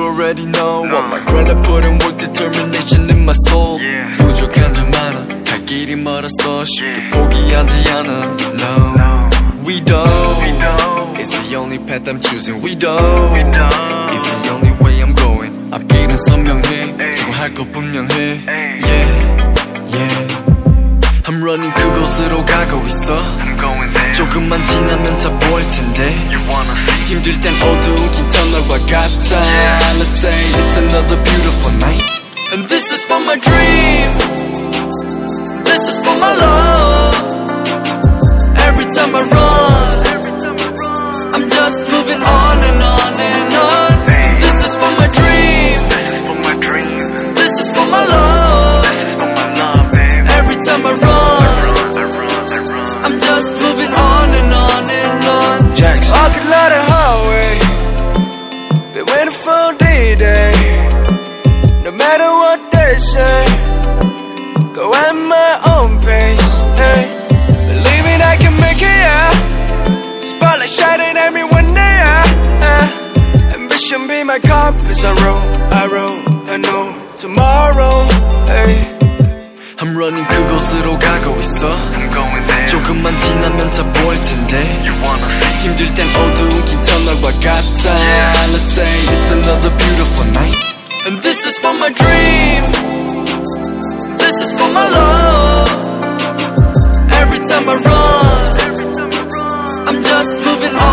already know On my grind I put in work determination in my soul Yeah. 부족한 점 많아 갈 길이 멀어서 쉽게 포기하지 않아 No We don't We don't. It's the only path I'm choosing We don't We don't. It's the only way I'm going 앞길은 선명해 수고할 것 분명해 Yeah Yeah I'm running 그곳으로 가고 있어 I'm going there. 조금만 지나면 다 보일 텐데 You wanna see? 힘들 땐 어두운 긴 터널과 같아 Let's say it's another beautiful night And this is for my dream This is for my love Every time I run what they say Go at my own pace hey. Believing I can make it, yeah Spotlight shining at me one day, yeah, yeah. Ambition be my compass I roll, I roll, I know Tomorrow, hey I'm running 그곳으로 가고 있어 I'm going there. 조금만 지나면 다 보일 텐데 You wanna see? 힘들 땐 어두운 긴 터널과 같아 Let's say it's another beautiful night And this is for my dream. This is for my love. Every time I run I'm just moving on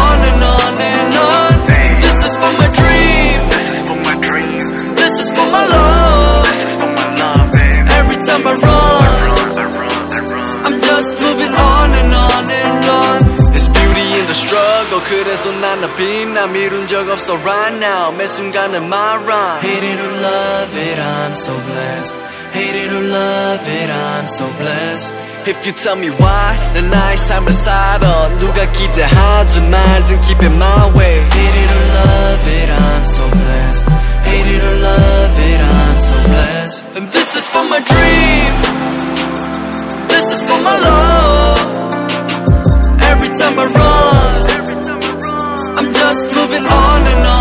struggle 그래서 난나 빛나 미룬 적 없어 right now 매 순간은 my rhyme Hate it or love it I'm so blessed Hate it or love it I'm so blessed If you tell me why 난 나의 삶을 살아 누가 기대하든 말든 keep it my way Hate it or love it moving on and on.